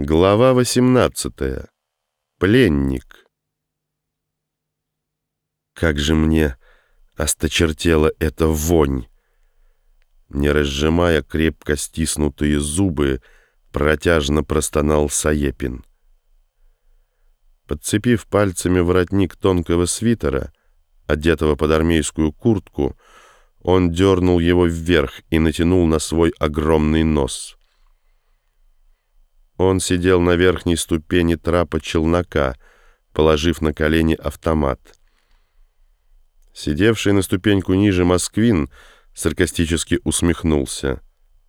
Глава 18. Пленник. Как же мне осточертела эта вонь! Не разжимая крепко стиснутые зубы, протяжно простонал Саепин. Подцепив пальцами воротник тонкого свитера, одетого под армейскую куртку, он дернул его вверх и натянул на свой огромный нос — он сидел на верхней ступени трапа челнока, положив на колени автомат. Сидевший на ступеньку ниже Москвин саркастически усмехнулся.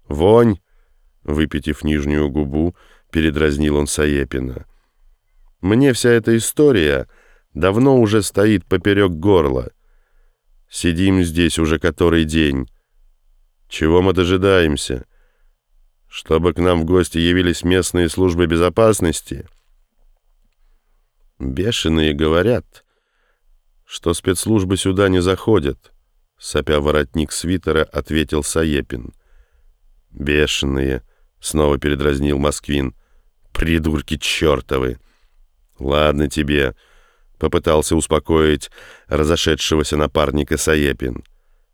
«Вонь!» — выпитив нижнюю губу, передразнил он Саепина. «Мне вся эта история давно уже стоит поперек горла. Сидим здесь уже который день. Чего мы дожидаемся?» Чтобы к нам в гости явились местные службы безопасности. Бешеные говорят, что спецслужбы сюда не заходят, сопя воротник свитера, ответил Саепин. Бешеные, снова передразнил Москвин. Придурки чертовы! Ладно тебе, попытался успокоить разошедшегося напарника Саепин.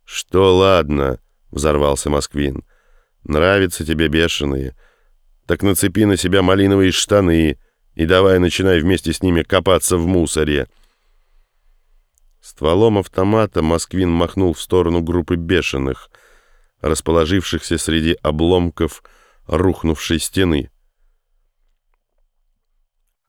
Что ладно, взорвался Москвин. Нравятся тебе бешеные. Так нацепи на себя малиновые штаны и давай начинай вместе с ними копаться в мусоре. Стволом автомата Москвин махнул в сторону группы бешеных, расположившихся среди обломков рухнувшей стены.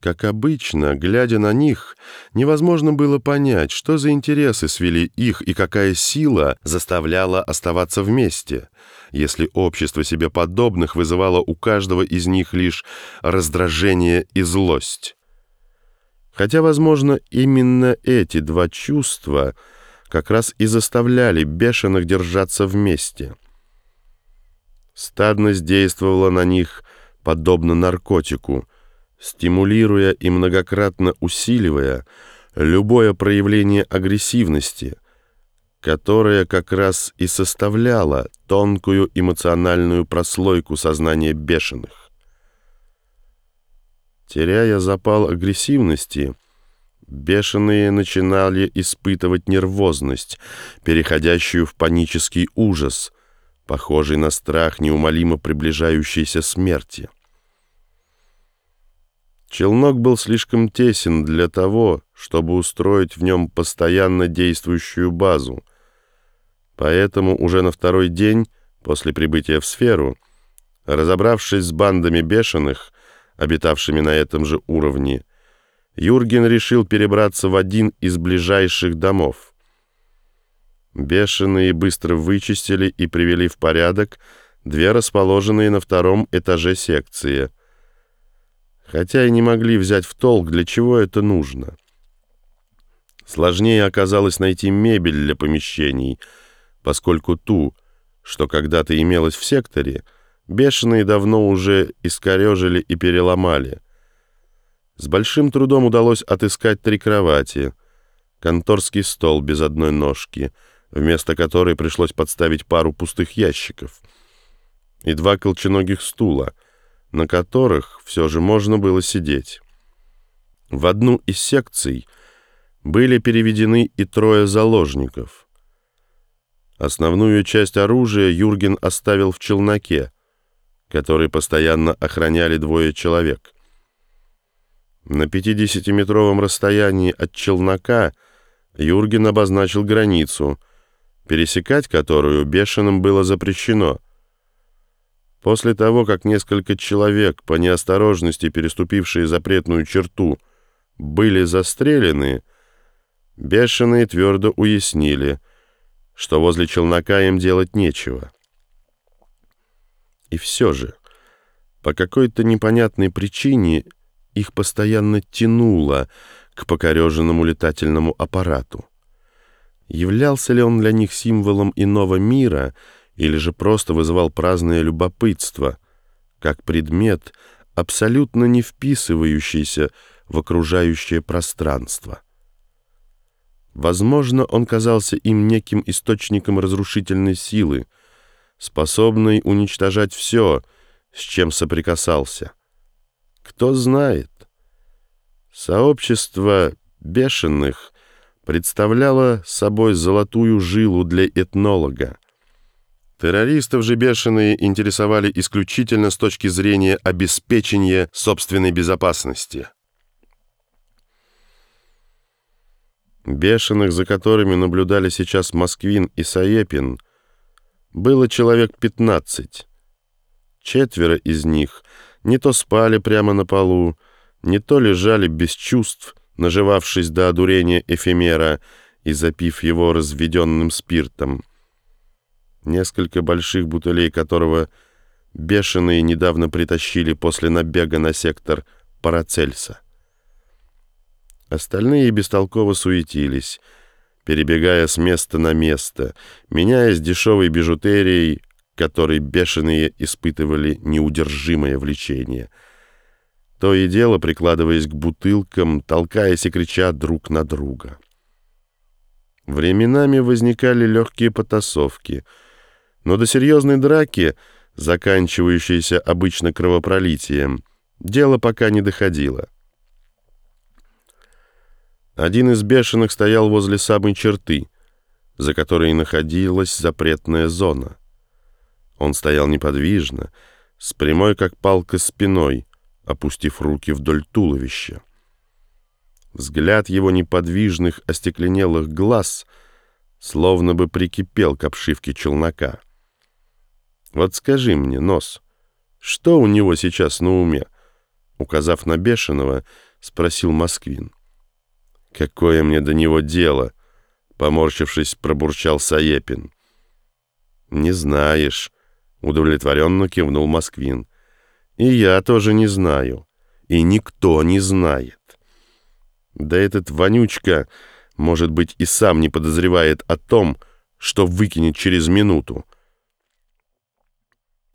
Как обычно, глядя на них, невозможно было понять, что за интересы свели их и какая сила заставляла оставаться вместе, если общество себе подобных вызывало у каждого из них лишь раздражение и злость. Хотя, возможно, именно эти два чувства как раз и заставляли бешеных держаться вместе. Стадность действовала на них подобно наркотику — стимулируя и многократно усиливая любое проявление агрессивности, которая как раз и составляла тонкую эмоциональную прослойку сознания бешеных. Теряя запал агрессивности, бешеные начинали испытывать нервозность, переходящую в панический ужас, похожий на страх неумолимо приближающейся смерти. Челнок был слишком тесен для того, чтобы устроить в нем постоянно действующую базу. Поэтому уже на второй день после прибытия в сферу, разобравшись с бандами бешеных, обитавшими на этом же уровне, Юрген решил перебраться в один из ближайших домов. Бешеные быстро вычистили и привели в порядок две расположенные на втором этаже секции — хотя и не могли взять в толк, для чего это нужно. Сложнее оказалось найти мебель для помещений, поскольку ту, что когда-то имелась в секторе, бешеные давно уже искорежили и переломали. С большим трудом удалось отыскать три кровати, конторский стол без одной ножки, вместо которой пришлось подставить пару пустых ящиков, и два колченогих стула — на которых все же можно было сидеть. В одну из секций были переведены и трое заложников. Основную часть оружия Юрген оставил в челноке, который постоянно охраняли двое человек. На 50-метровом расстоянии от челнока Юрген обозначил границу, пересекать которую бешеным было запрещено — После того, как несколько человек, по неосторожности переступившие запретную черту, были застрелены, бешеные твердо уяснили, что возле челнока им делать нечего. И все же, по какой-то непонятной причине их постоянно тянуло к покореженному летательному аппарату. Являлся ли он для них символом иного мира — или же просто вызывал праздное любопытство, как предмет, абсолютно не вписывающийся в окружающее пространство. Возможно, он казался им неким источником разрушительной силы, способной уничтожать все, с чем соприкасался. Кто знает? Сообщество бешеных представляло собой золотую жилу для этнолога. Террористов же бешеные интересовали исключительно с точки зрения обеспечения собственной безопасности. Бешеных, за которыми наблюдали сейчас Москвин и Саепин, было человек 15. Четверо из них не то спали прямо на полу, не то лежали без чувств, наживавшись до одурения эфемера и запив его разведенным спиртом. Несколько больших бутылей которого бешеные недавно притащили после набега на сектор Парацельса. Остальные бестолково суетились, перебегая с места на место, меняясь дешевой бижутерией, которой бешеные испытывали неудержимое влечение. То и дело, прикладываясь к бутылкам, толкаясь и крича друг на друга. Временами возникали легкие потасовки, но до серьезной драки, заканчивающейся обычно кровопролитием, дело пока не доходило. Один из бешеных стоял возле самой черты, за которой находилась запретная зона. Он стоял неподвижно, с прямой как палка спиной, опустив руки вдоль туловища. Взгляд его неподвижных, остекленелых глаз словно бы прикипел к обшивке челнока. «Вот скажи мне, Нос, что у него сейчас на уме?» Указав на бешеного, спросил Москвин. «Какое мне до него дело?» — поморщившись, пробурчал Саепин. «Не знаешь», — удовлетворенно кивнул Москвин. «И я тоже не знаю. И никто не знает. Да этот вонючка, может быть, и сам не подозревает о том, что выкинет через минуту».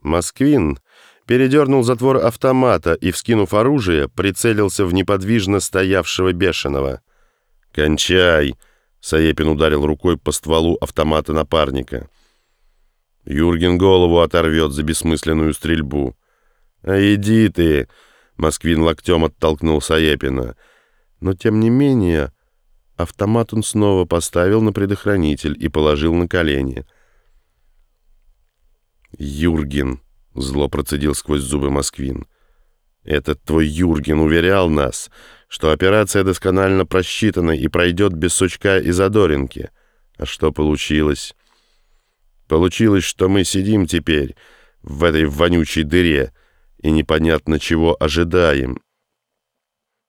Москвин передернул затвор автомата и, вскинув оружие, прицелился в неподвижно стоявшего бешеного — «Кончай!» — Саепин ударил рукой по стволу автомата напарника. Юрген голову оторвет за бессмысленную стрельбу. «А иди ты!» — Москвин локтем оттолкнул Саепина. Но, тем не менее, автомат он снова поставил на предохранитель и положил на колени. «Юрген!» — зло процедил сквозь зубы Москвин. «Этот твой Юрген уверял нас, что операция досконально просчитана и пройдет без сучка и задоринки. А что получилось? Получилось, что мы сидим теперь в этой вонючей дыре и непонятно чего ожидаем.